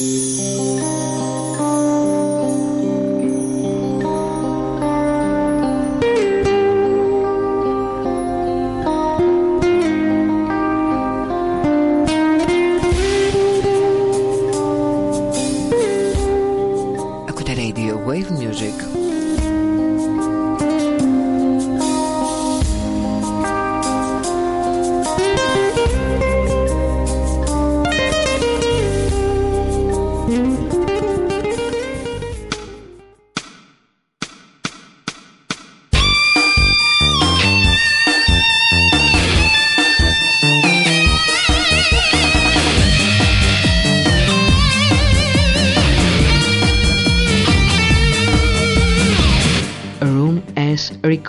うん。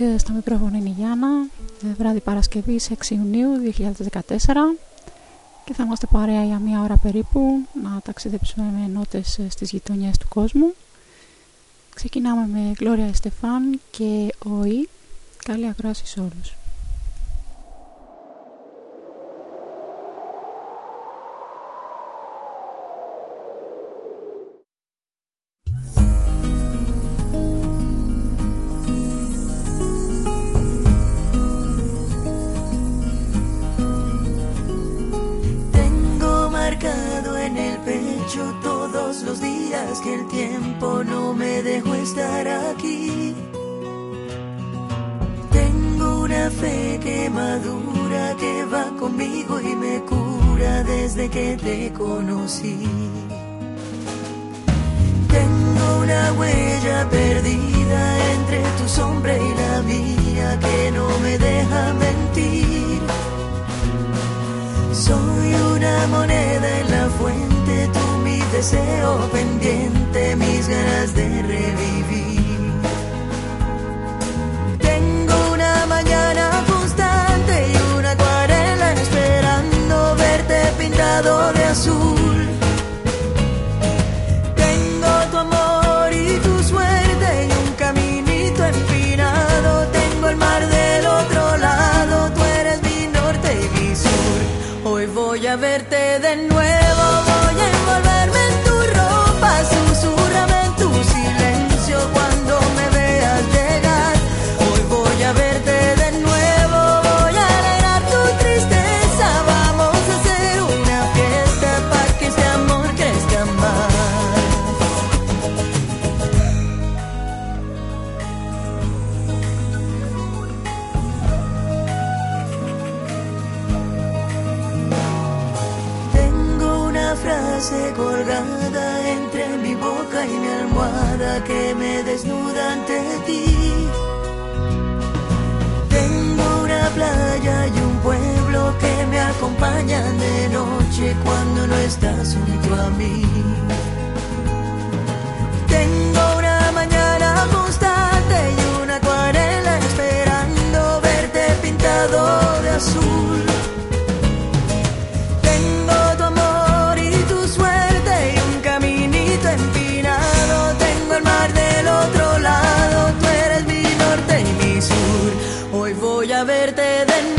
Ε, στα μικρόφωνα είναι ε, βράδυ Παρασκευής 6 Ιουνίου 2014 και θα είμαστε παρέα για μία ώρα περίπου να ταξιδέψουμε με νότες ε, στις γειτονιές του κόσμου. Ξεκινάμε με Gloria Στεφάν και ΟΗ. Καλή ακρόαση σε όλους. los días que el tiempo no me dejó estar aquí. Tengo una fe que madura, que va conmigo y me cura desde que te conocí. Tengo una huella perdida entre tu sombra y la mía que no me deja mentir. Soy una moneda en la fuente deseo pendiente, mis ganas de revivir. Tengo una mañana constante y una acuarela esperando verte pintado de azul. acompaña de noche cuando no estás junto a mí. Tengo una mañana constante y una acuarela esperando verte pintado de azul. Tengo tu amor y tu suerte y un caminito empinado. Tengo el mar del otro lado, tú eres mi norte y mi sur. Hoy voy a verte de.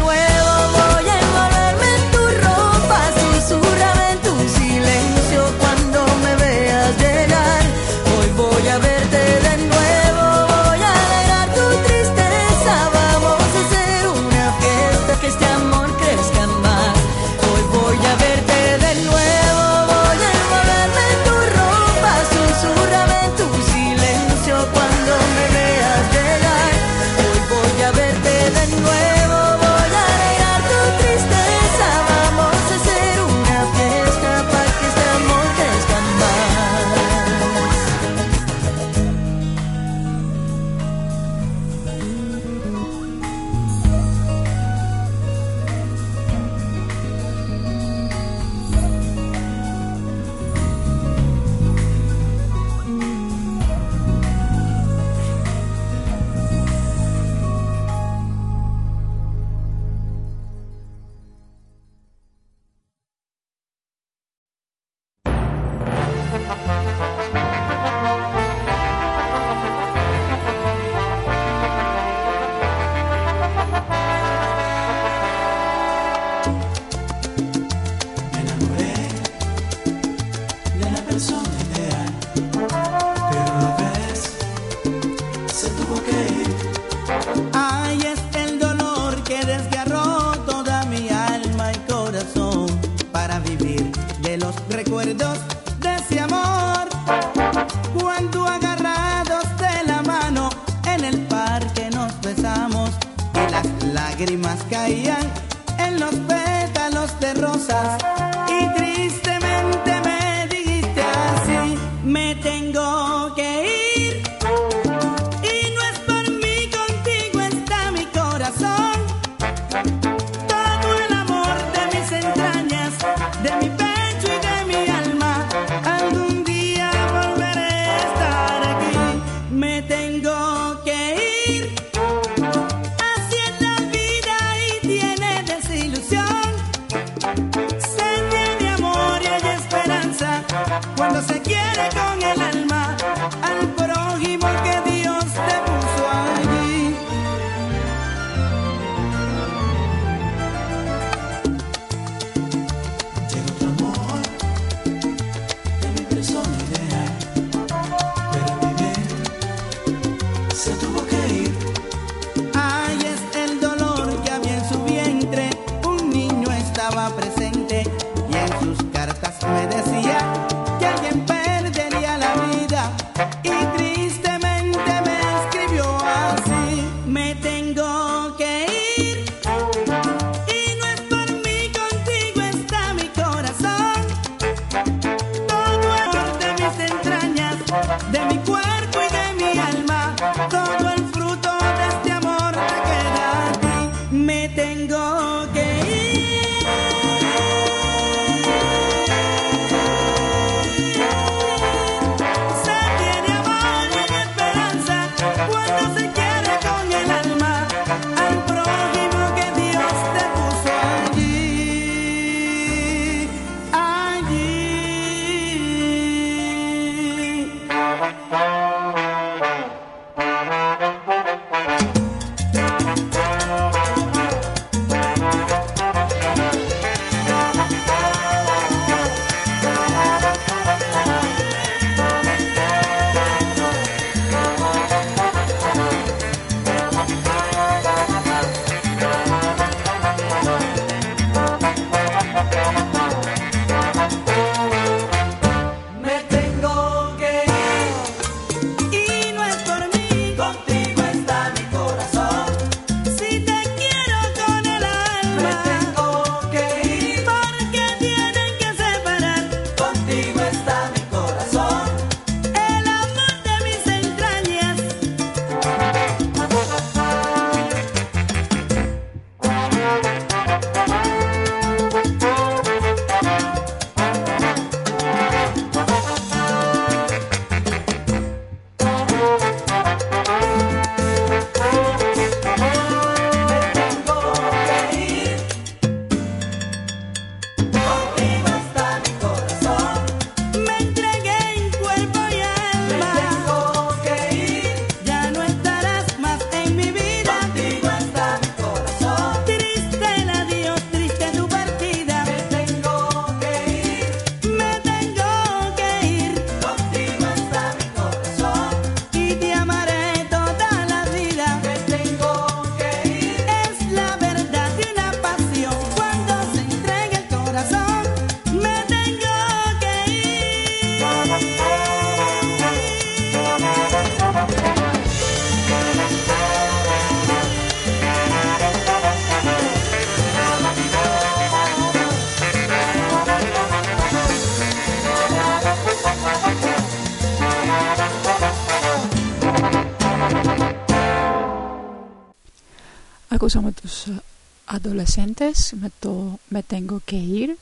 Adolescentes με το «Με tengo que ir».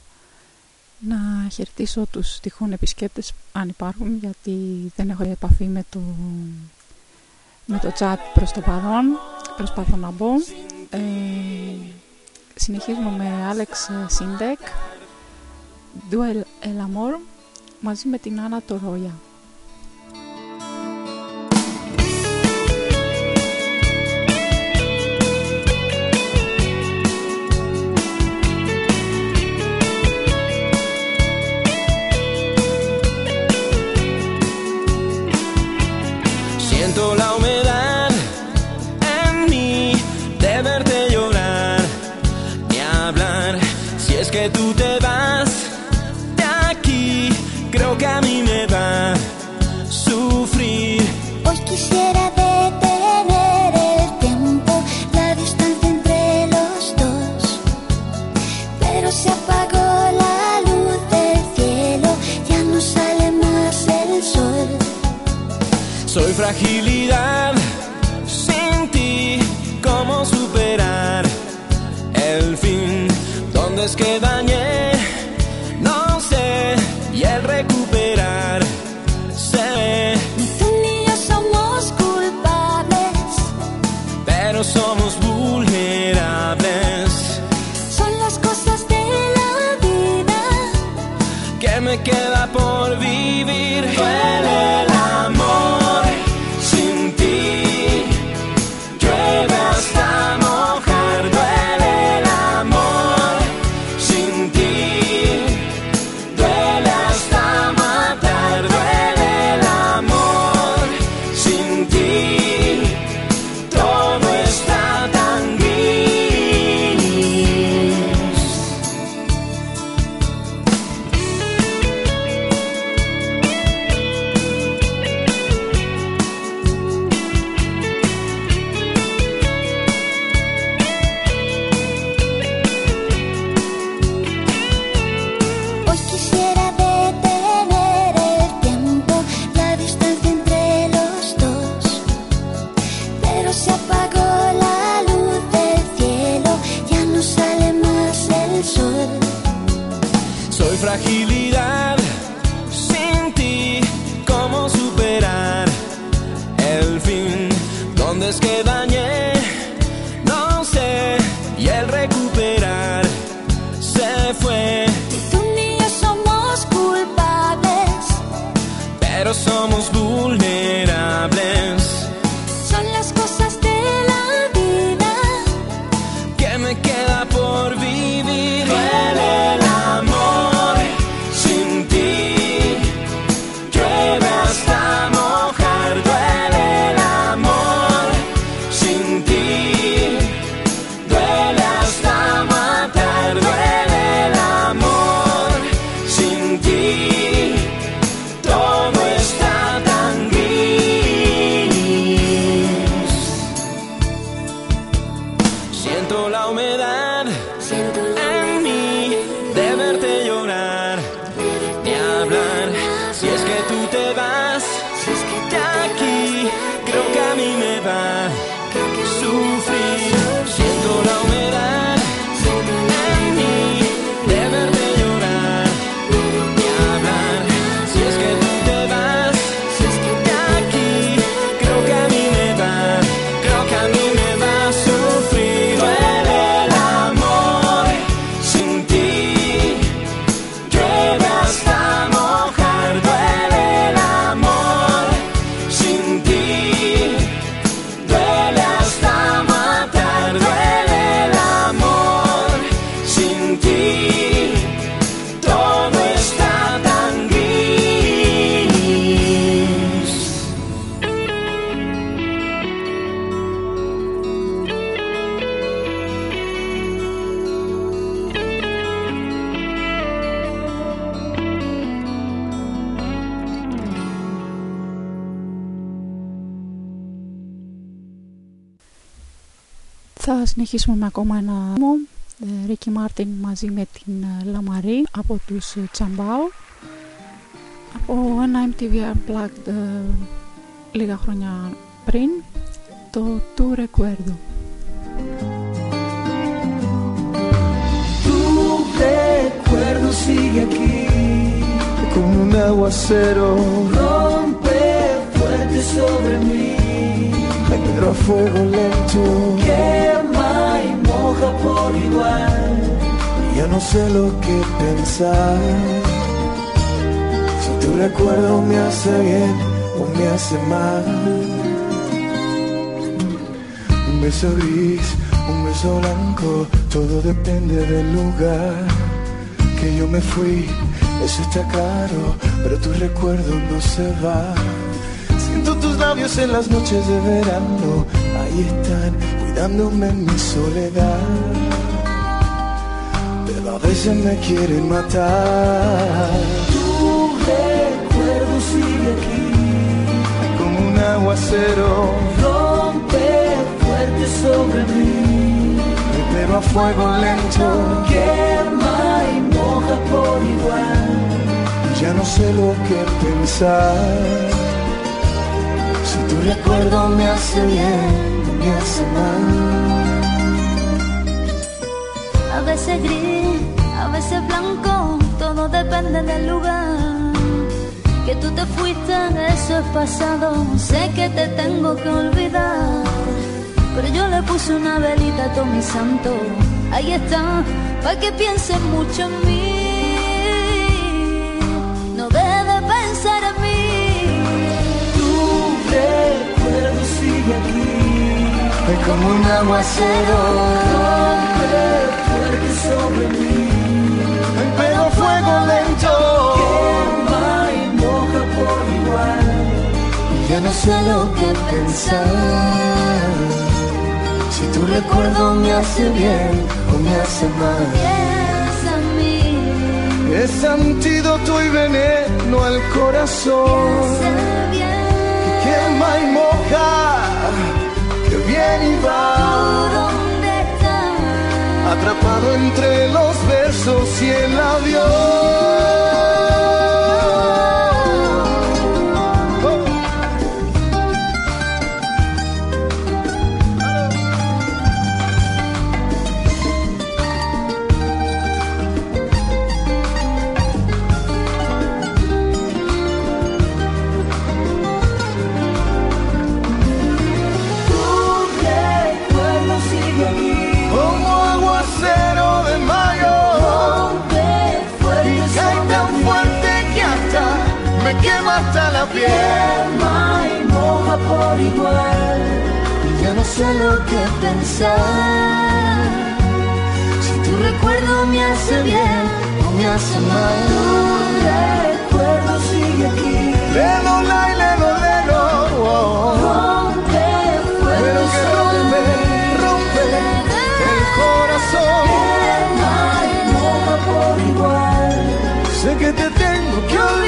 Να χαιρετήσω τους τυχόν επισκέπτες αν υπάρχουν γιατί δεν έχω επαφή με το, με το chat προς το παρόν. Προσπαθώ να μπω. Ε, συνεχίζουμε με Alex Sindek, Duel El Amor, μαζί με την Άννα Τορόια. Θα συνεχίσουμε με ακόμα ένα μου. Ρίκι Μάρτιν μαζί με την Λαμαρή από τους Τσαμπάου από ένα MTV Unplugged λίγα χρόνια πριν το Tu Recuerdo. Tu recuerdo sigue aquí como un aguacero rompe fuerte sobre mí pero a fuego lento. Quema y moja por igual. Y ya no sé lo que pensar. Si tu recuerdo me hace bien o me hace mal. Un beso gris un beso blanco todo depende del lugar que yo me fui. Eso está caro pero tu recuerdo no se va labios en las noches de verano, ahí están, cuidándome en mi soledad. Pero a veces me quieren matar. Tu recuerdo sigue aquí, como un aguacero, rompe fuerte sobre mí. Pero a fuego lento, quema y moja por igual. Ya no sé lo que pensar. Si tu recuerdo me hace bien, me hace mal. A veces gris, a veces blanco, todo depende del lugar. Que tú te fuiste, eso es pasado, sé que te tengo que olvidar. Pero yo le puse una velita a todo mi santo, ahí está, para que pienses mucho en mí. Es como un aguacero, fuerte sobre mí. Pero fuego lento, quema y moja por igual. Y ya no sé lo que pensar. Si tu recuerdo me hace bien o me hace mal. Es antídoto y veneno al corazón. bien. Quema y moja, que viene y va. Atrapado entre los versos y el avión. Hasta la piel. Quema y moja por igual. Y ya no sé lo que pensar. Si tu recuerdo me hace bien o me hace mal. Tu recuerdo sigue aquí. Lelo, la, lelo, lelo. Rompe Pero que rompe, rompe el corazón. Quema y moja por igual. Sé que te tengo que olvidar.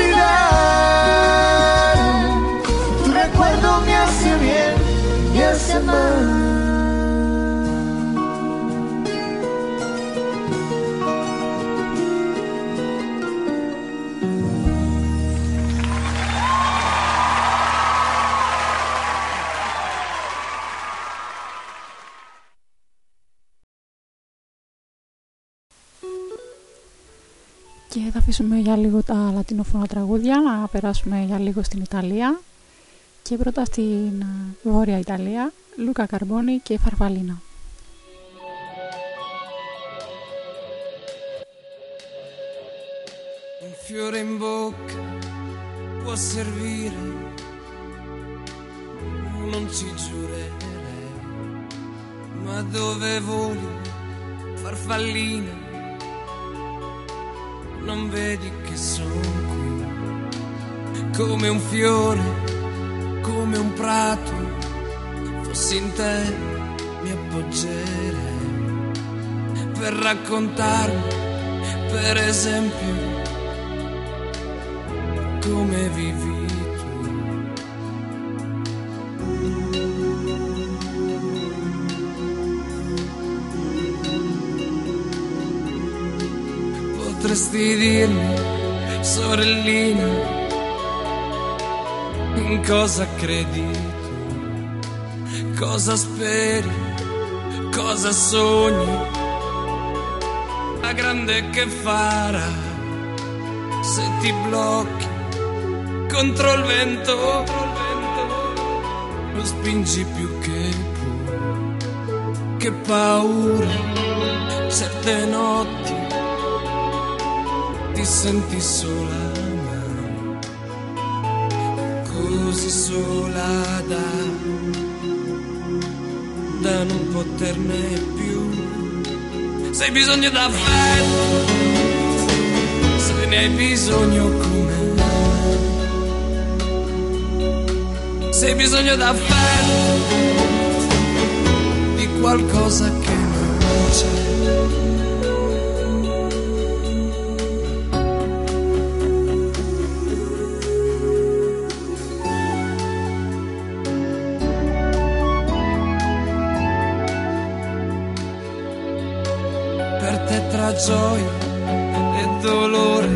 Recuerdo me hace bien, me hace mal. Και θα αφήσουμε για λίγο τα λατινοφωνά τραγούδια, να περάσουμε για λίγο στην Ιταλία και πρώτα στην ε, Βόρεια Ιταλία, Λούκα Καρμπόνι και Φαρφαλίνα. Un fiore in bocca può servire, non ci giurerei, ma dove voli farfallina, non vedi che sono qui, come un fiore, come un prato, fossi in te mi appoggerei per raccontarmi, per esempio, come vivi. Potresti dirmi, sorellina, in cosa credi tu? Cosa speri? Cosa sogni? La grande che farà se ti blocchi contro il vento, lo spingi più che puoi. Che paura, certe notti ti senti sola, sola da, non poterne più. Se hai bisogno d'affetto, se ne hai bisogno come me. Se hai bisogno d'affetto, di qualcosa che non c'è. Gioia e dolore,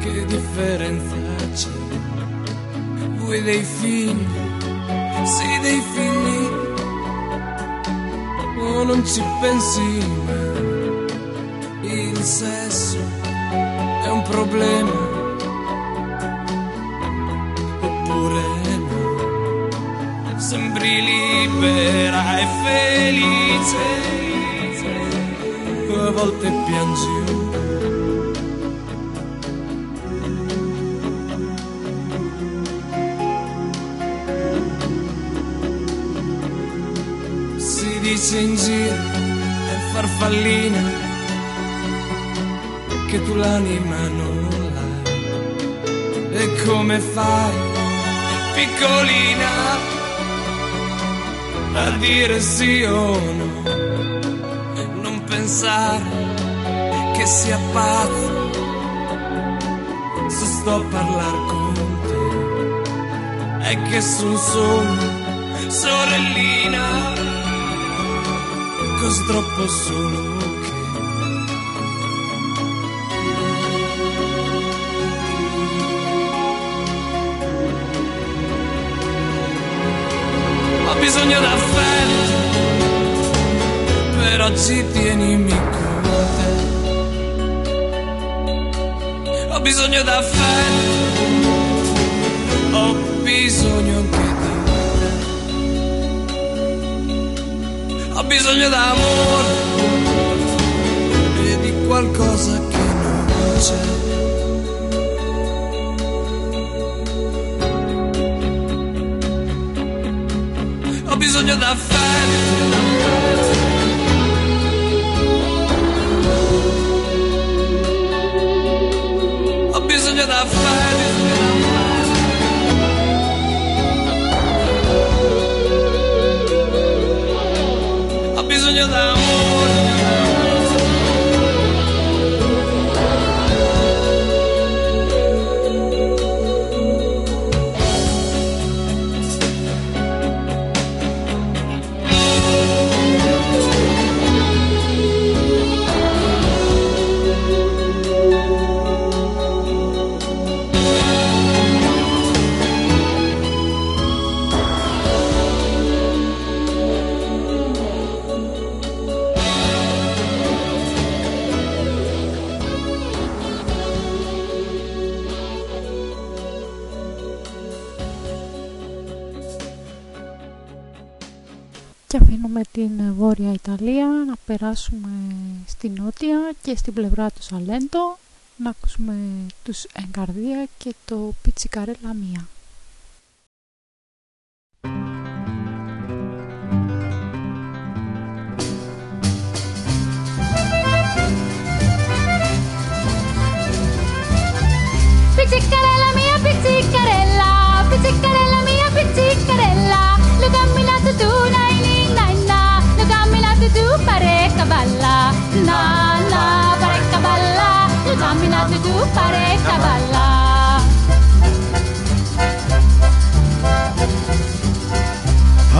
che differenza c'è? Vuoi dei figli? Sì, dei figli, o non ci pensi mai? Piangi. Si dice in giro, farfallina, che tu l'anima non l'hai. E come fai, piccolina, a dire sì o no? pensare che sia pazzo. Se sto a parlare con te è che son solo sorellina. Così troppo solo che ho bisogno d'affetto però ci tienimi con bisogno d'affetto, ho bisogno anche di te. Ho bisogno d'amore e di qualcosa che non c'è. Ho bisogno d'affetto. filho da. Την Βόρεια Ιταλία, να περάσουμε στη Νότια και στην πλευρά του Σαλέντο, να ακούσουμε τους Εγκαρδία και το Πιτσικαρέλα Μία. Pizzicarella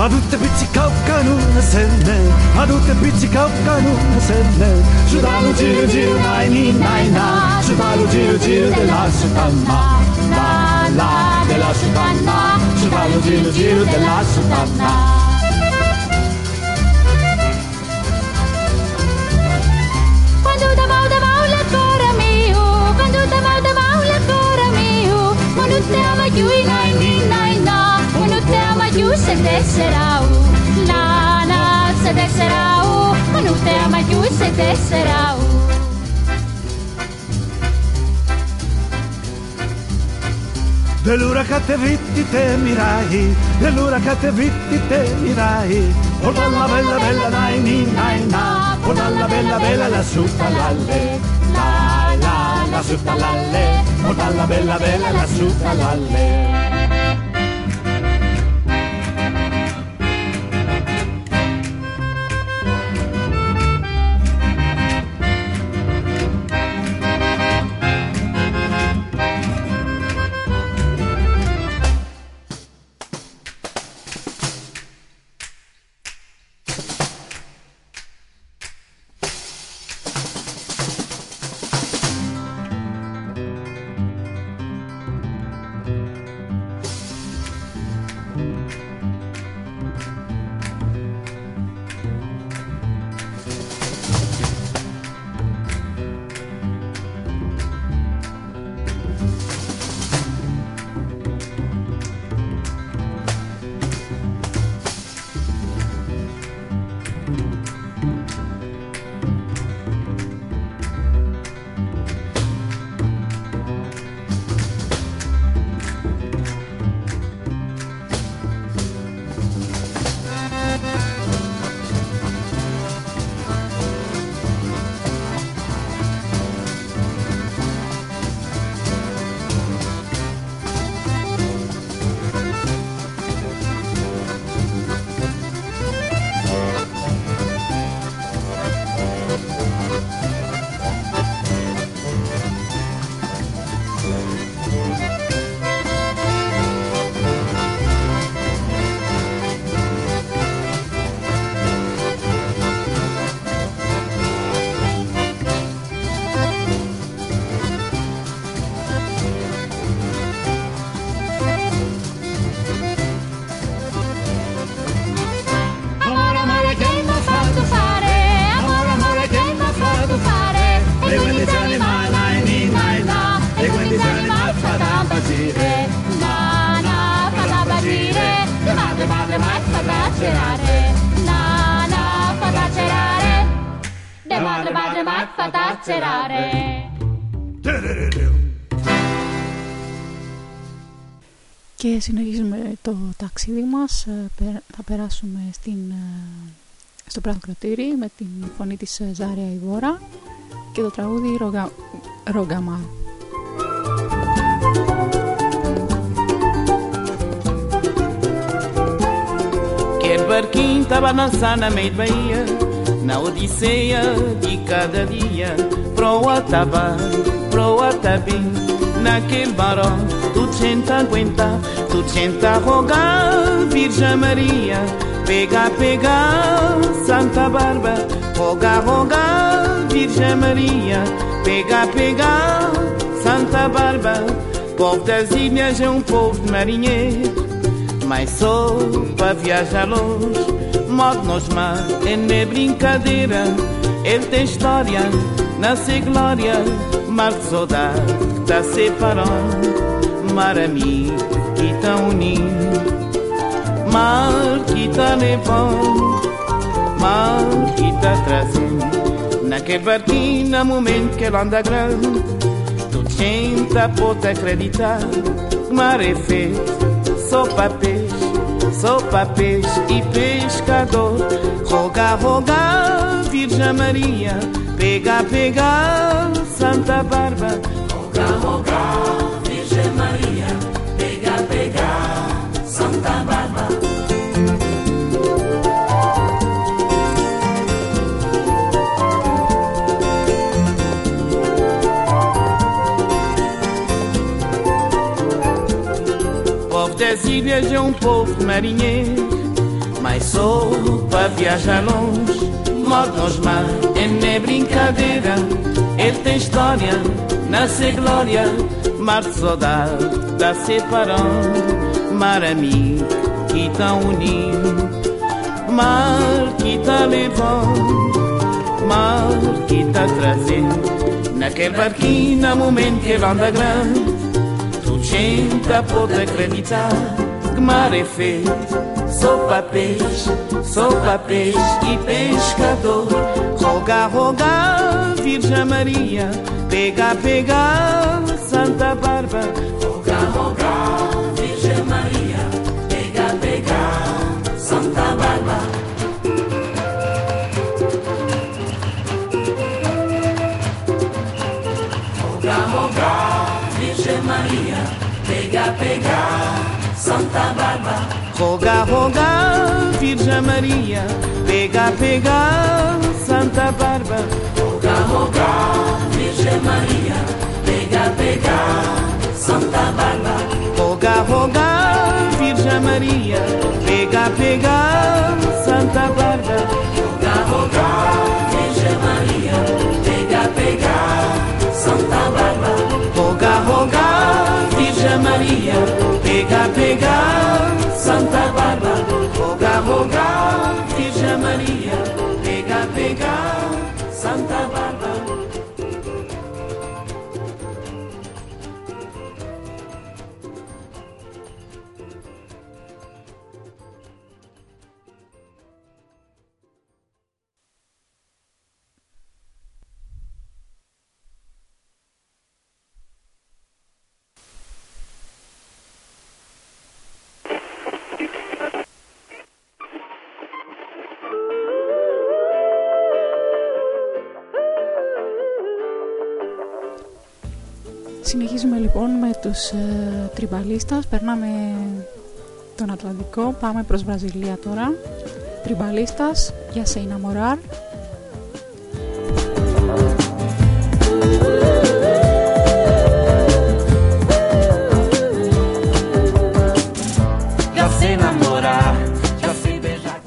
adute piticalca no senne adute piticalca no senne shudaru jiru jiru nai ni nai na shudaru jiru jiru de la shutama la la de la shutama shudaru jiru jiru de la shutama se desserau, na, na, se desserau, nu te ama più se desserau. Dell'ura cattevitti temirai, vitti te mirai. oh bella bella bella dai ni nai na, oh bella bella bella la suppa lalle, la la la suppa lalle, oh la bella bella la suppa lalle. Συνεχίζουμε το ταξίδι μας. Ε, πε- Θα περάσουμε στην, ε, στο Πραθοκρατήρι με την φωνή της ε, Ζάρια Ιβόρα και το τραγούδι Ρογα... Ρογαμά. Quer barquinho tá balançar na meio da Bahia Na odisseia de cada dia Pro Ataba, pro Atabi Naquele barão tudo gente aguenta Tudo gente a rogar Virgem Maria. Pega, pega, Santa Bárbara. Roga, roga, Virgem Maria. Pega, pega, Santa Bárbara. Povo das ilhas é um povo de marinheiro mas sou para viajar longe. Modo nos mar é brincadeira. Ele tem história, nasce glória Mar de saudade tá separando Mar amigo que tá unindo Mar que tá levando Mar que tá trazendo Naquele barquinho, no momento que ele anda grande Tudo gente pode acreditar Mar é feito só peixe, só peixe e pescador. Roga, roga, Virgem Maria, pega, pega, Santa Bárbara. Roga, roga, Virgem Maria, pega, pega, Santa Bárbara. Povo das ilhas é um povo marinheiro Mas sou para viajar longe modo nos mar, é brincadeira. Ele tem história, nasce glória, mar de saudade, da separão, mar amigo que tá unido, mar que tá levando, mar que tá trazendo, naquele barquinho, no momento que ele anda grande, tu gente pode acreditar que mar é feito Sou peixe, sou peixe e pescador. Roga, roga, Virgem Maria, pega, pega, Santa Bárbara. Roga, roga, Virgem Maria, pega, pega, Santa Bárbara. Roga, Virgem Maria, pega, pega, Santa Bárbara. Rogar, rogar, Virgem Maria, pega, pegar, Santa Bárbara. Rogar, rogar, Virgem Maria, pega, pegar, Santa Bárbara. Rogar, rogar, Virgem Maria, pega, pegar, Santa Bárbara. Rogar, rogar, Virgem Maria, pega, pegar, Santa Bárbara. Rogar, rogar, Virgem Maria, pegar, pegar. Santa τους ε, τριμπαλίστας, περνάμε τον Ατλαντικό, πάμε προς Βραζιλία τώρα. Τριμπαλίστας, για σε Ιναμοράρ.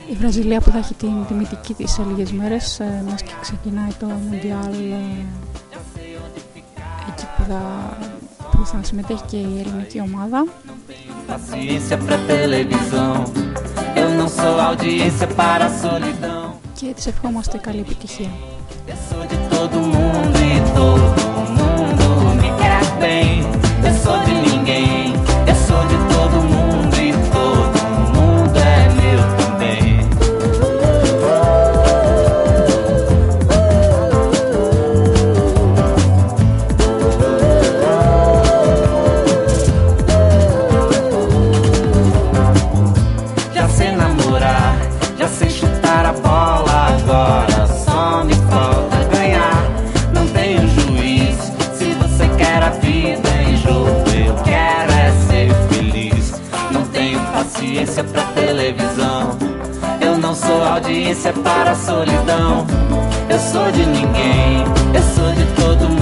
Η Βραζιλία που θα έχει την τιμητική της σε λίγες μέρες, ε, μας και ξεκινάει το Μουντιάλ ε, που θα, που θα συμμετέχει και η ελληνική ομάδα. Και της ευχόμαστε καλή επιτυχία. Audiência para a solidão. Eu sou de ninguém, eu sou de todo mundo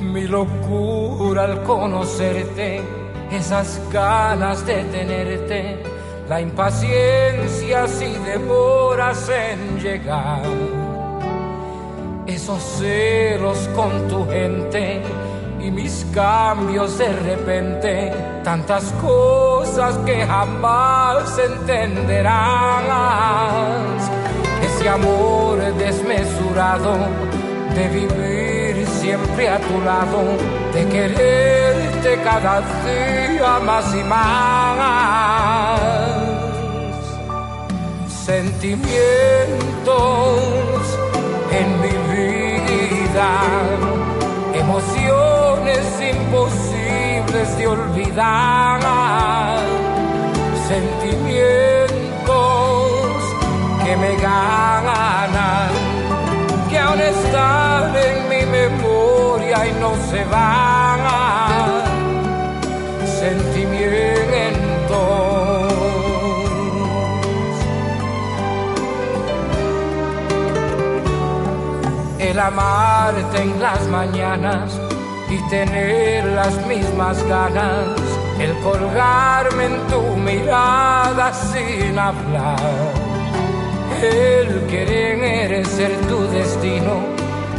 locura al conocerte, esas ganas de tenerte, la impaciencia si demoras en llegar, esos celos con tu gente y mis cambios de repente, tantas cosas que jamás entenderás, ese amor desmesurado de vivir siempre a tu lado, de quererte cada día más y más. Sentimientos en mi vida, emociones imposibles de olvidar, sentimientos que me ganan que aún están en mi memoria y no se van. Sentimientos. El amarte en las mañanas y tener las mismas ganas, el colgarme en tu mirada sin hablar el querer ser tu destino,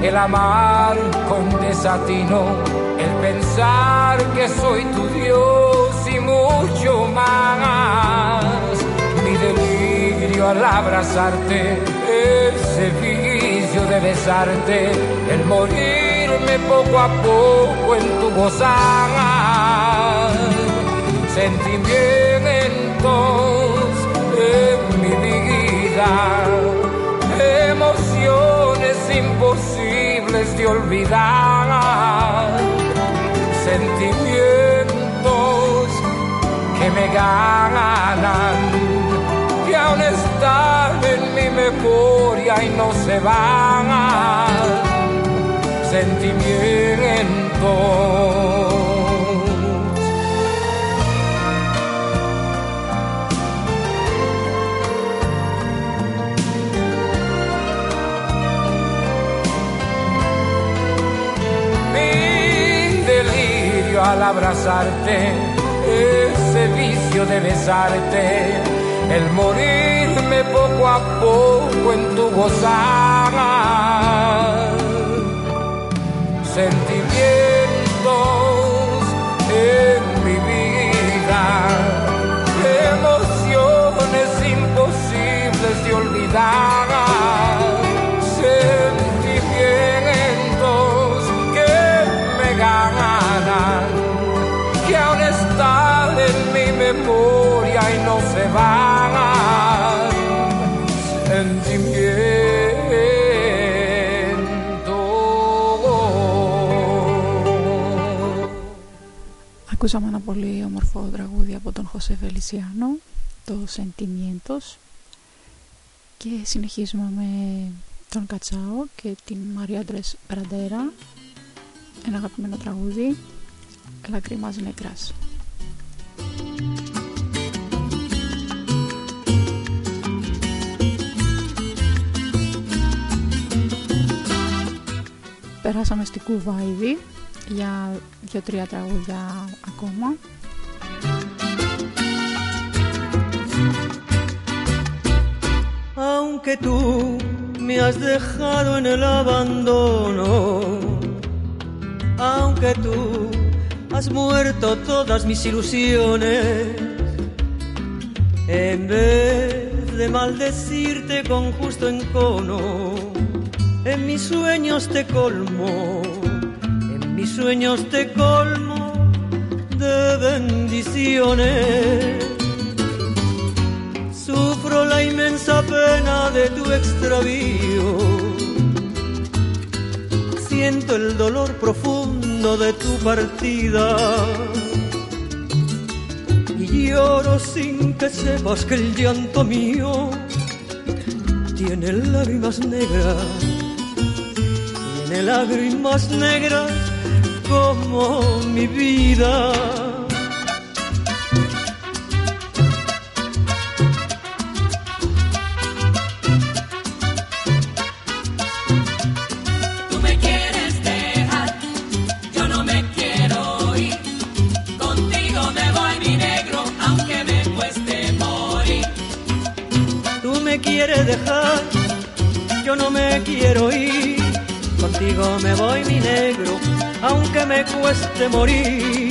el amar con desatino, el pensar que soy tu Dios y mucho más. Mi delirio al abrazarte, ese vicio de besarte, el morirme poco a poco en tu gozar. Sentimientos en mi vida, emociones imposibles de olvidar, sentimientos que me ganan, que aún están en mi memoria y no se van, sentimientos. Abrazarte, ese vicio de besarte, el morirme poco a poco en tu gozar. Sentimientos en mi vida, emociones imposibles de olvidar. Sentimientos que me ganan, se van. Sentimientos. Ακούσαμε ένα πολύ όμορφο τραγούδι από τον Χωσέ Φελισιάνο, το Sentimientos και συνεχίζουμε με τον Κατσάο και την Μαρία Ντρες Μπραντέρα, ένα αγαπημένο τραγούδι, Λακρίμας Νεκράς. Περάσαμε στην Κούβα ήδη για δύο-τρία τραγούδια ακόμα. Aunque tú me has dejado en el abandono, aunque tú has muerto todas mis ilusiones, en vez de maldecirte con justo encono, en mis sueños te colmo, en mis sueños te colmo de bendiciones. Sufro la inmensa pena de tu extravío. Siento el dolor profundo de tu partida. Y lloro sin que sepas que el llanto mío tiene lágrimas negras. Tiene lágrimas negras como mi vida. morir.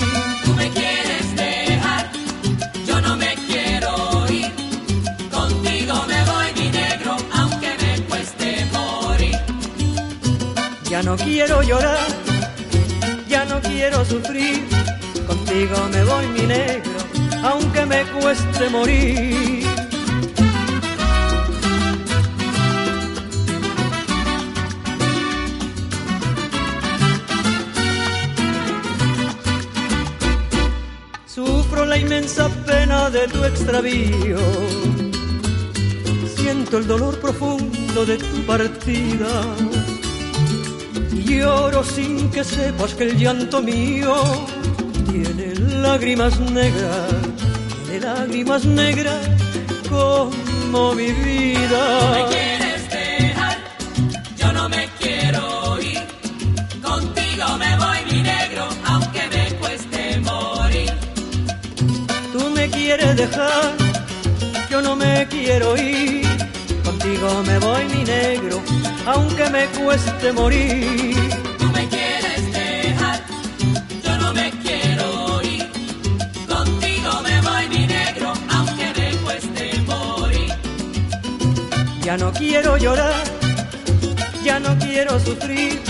sin que sepas que el llanto mío tiene lágrimas negras, tiene lágrimas negras como mi vida. No me quieres dejar, yo no me quiero ir, contigo me voy mi negro, aunque me cueste morir. Tú me quieres dejar, yo no me quiero ir, contigo me voy mi negro, aunque me cueste morir. Ya no quiero llorar, ya no quiero sufrir.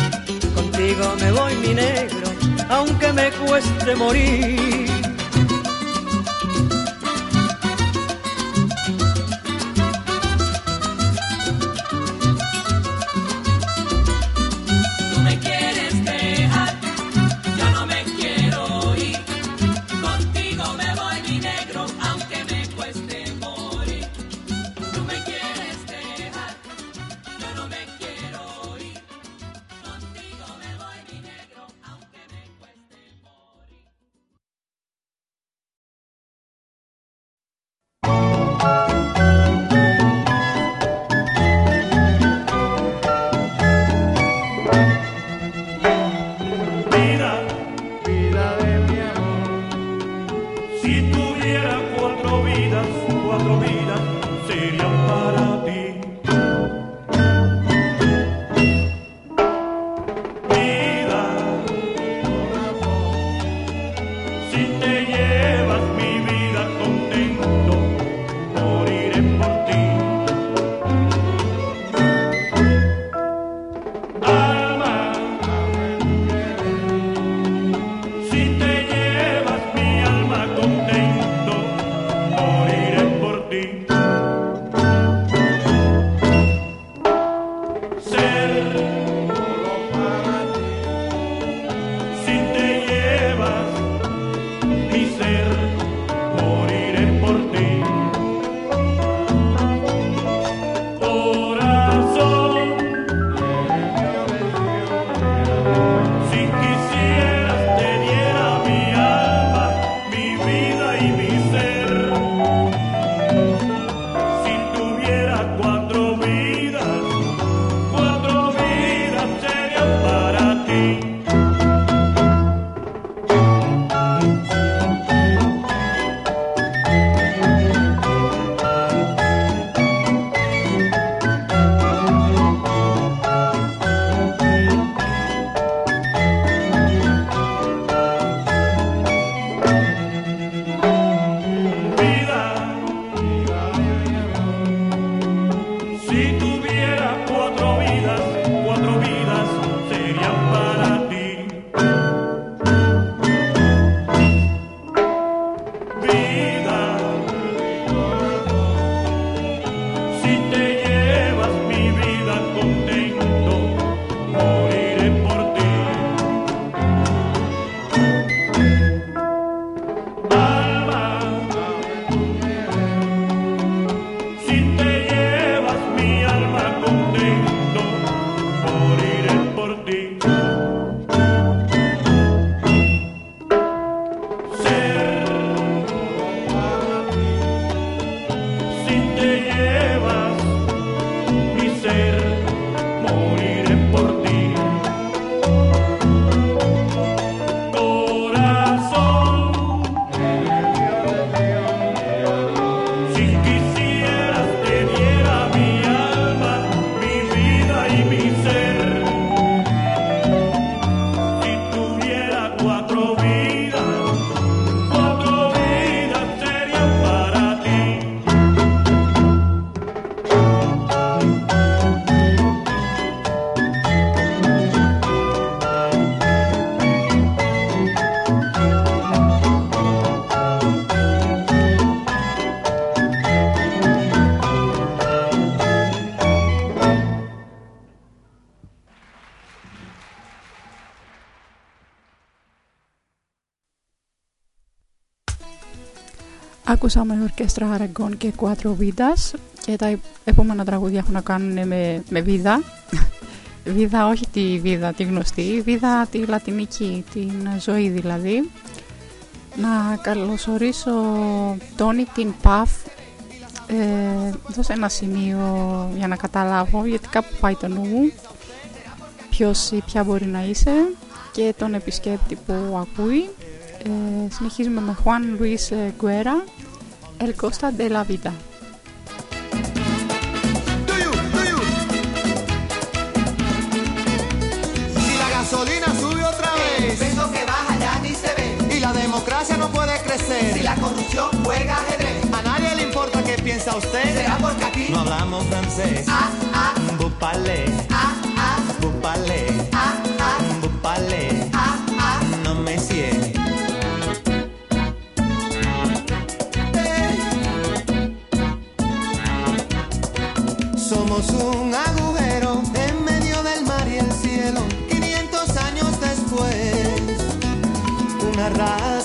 Contigo me voy, mi negro, aunque me cueste morir. Ακούσαμε ορκέστρα Αραγκών και Quattro Vidas και τα επόμενα τραγούδια έχουν να κάνουν με, με βίδα. βίδα, όχι τη βίδα τη γνωστή, βίδα τη λατινική, την ζωή δηλαδή. Να καλωσορίσω Τόνι την Παφ. Ε, δώσε ένα σημείο για να καταλάβω γιατί κάπου πάει το νου μου. Ποιος ή ποια μπορεί να είσαι και τον επισκέπτη που ακούει. Ε, συνεχίζουμε με Juan Luis Guerra El Costa de la Vida Si la gasolina sube otra vez, El peso que baja ya ni se ve. y la democracia no puede crecer, Si la corrupción juega ajedrez, a nadie le importa qué piensa usted. será porque aquí. No hablamos francés. Ah, ah, Bupale, ah, ah, bupale, ah, Somos un agujero en medio del mar y el cielo. 500 años después, una raza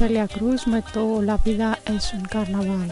Celia Cruz me la vida es un carnaval.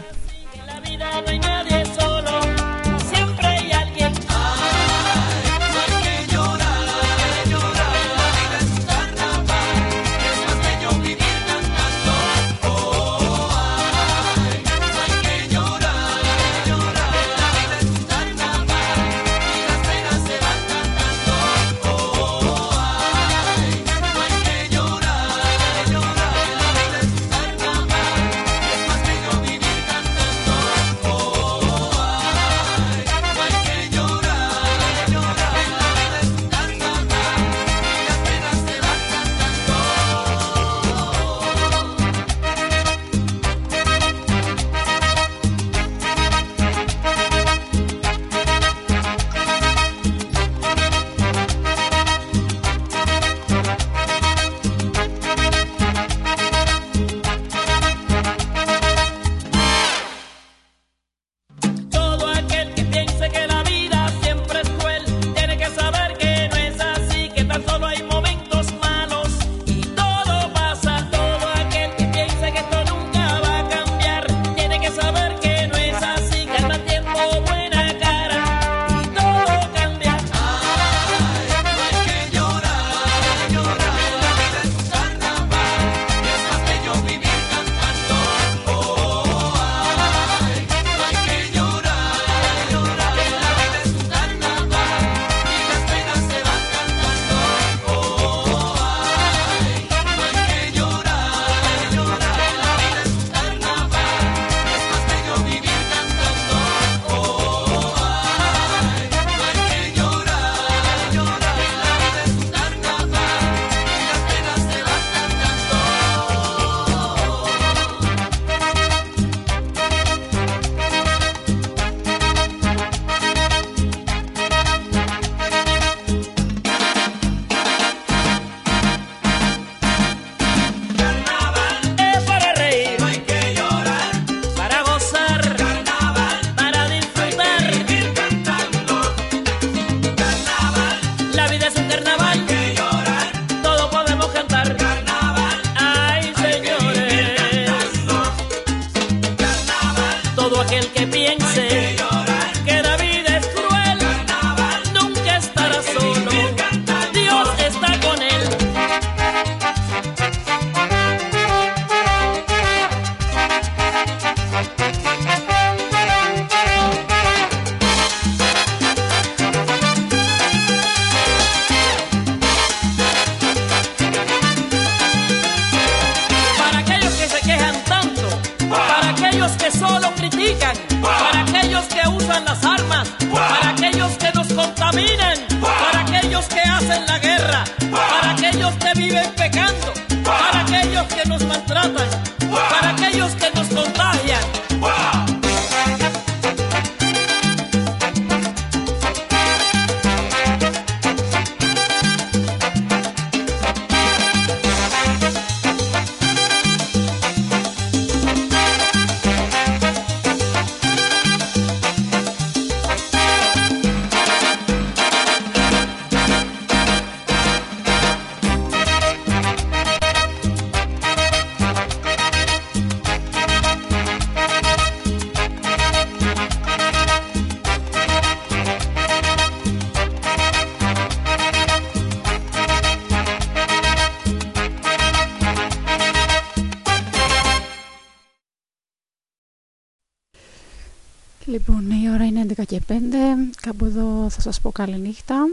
Θα σας πω καλή νύχτα.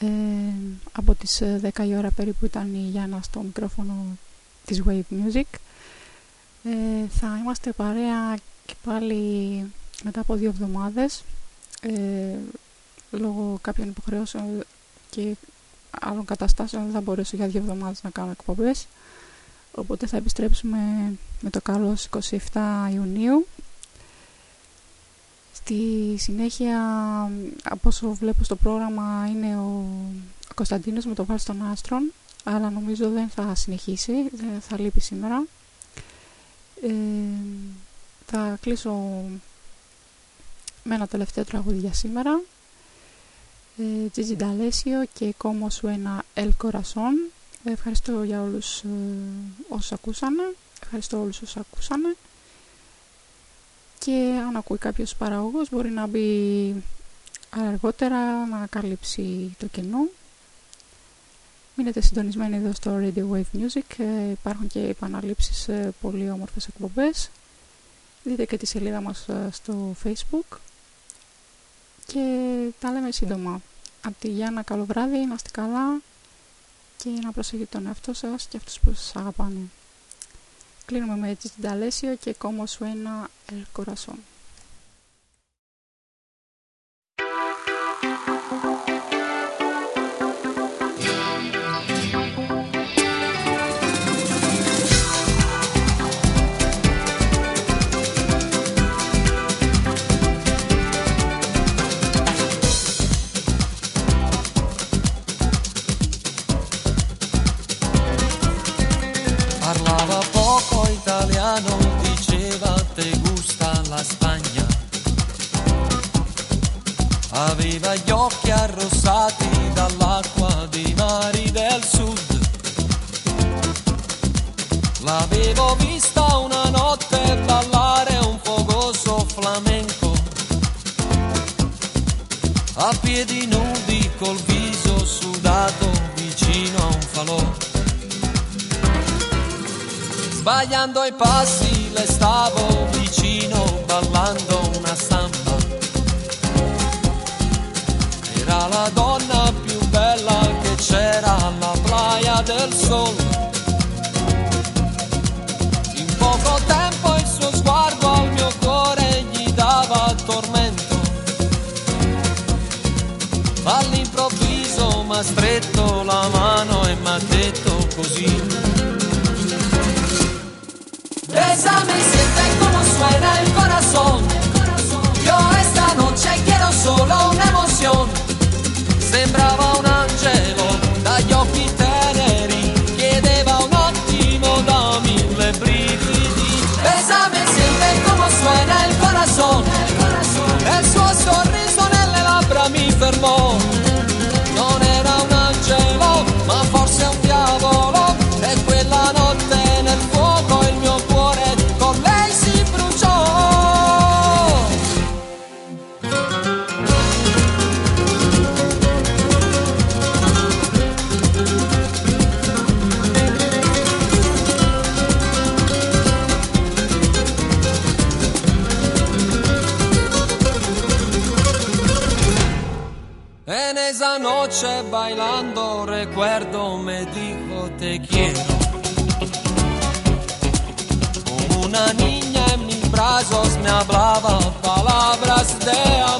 Ε, από τις ε, 10 η ώρα περίπου ήταν η Γιάννα στο μικρόφωνο της Wave Music. Ε, θα είμαστε παρέα και πάλι μετά από δύο εβδομάδες. Ε, λόγω κάποιων υποχρεώσεων και άλλων καταστάσεων δεν θα μπορέσω για δύο εβδομάδες να κάνω εκπομπές. Οπότε θα επιστρέψουμε με το καλός στις 27 Ιουνίου Στη συνέχεια, από όσο βλέπω στο πρόγραμμα, είναι ο Κωνσταντίνος με το Βάλς των Άστρων, αλλά νομίζω δεν θα συνεχίσει, δεν θα λείπει σήμερα. Ε, θα κλείσω με ένα τελευταίο τραγούδι για σήμερα. Ε, Gigi D'Alessio και Como Suena El Corazón. Ευχαριστώ για όλους ε, όσους ακούσανε. Ευχαριστώ όλους όσους ακούσανε και αν ακούει κάποιος παραγωγός μπορεί να μπει αργότερα να καλύψει το κενό. Μείνετε συντονισμένοι εδώ στο Radio Wave Music, ε, υπάρχουν και επαναλήψεις σε πολύ όμορφες εκπομπές. Δείτε και τη σελίδα μας ε, στο Facebook και τα λέμε σύντομα. Από τη Γιάννα καλό βράδυ, να είστε καλά και να προσέχετε τον εαυτό σας και αυτούς που σας αγαπάνε. Clean Momentos de Alessio que como suena el corazón. pessoas chorando. hablaba palabras de amor.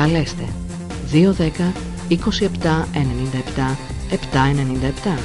Καλέστε. Δύο δέκα, είκοσι επτά, εννιντα επτά, επτά εννιντα επτά.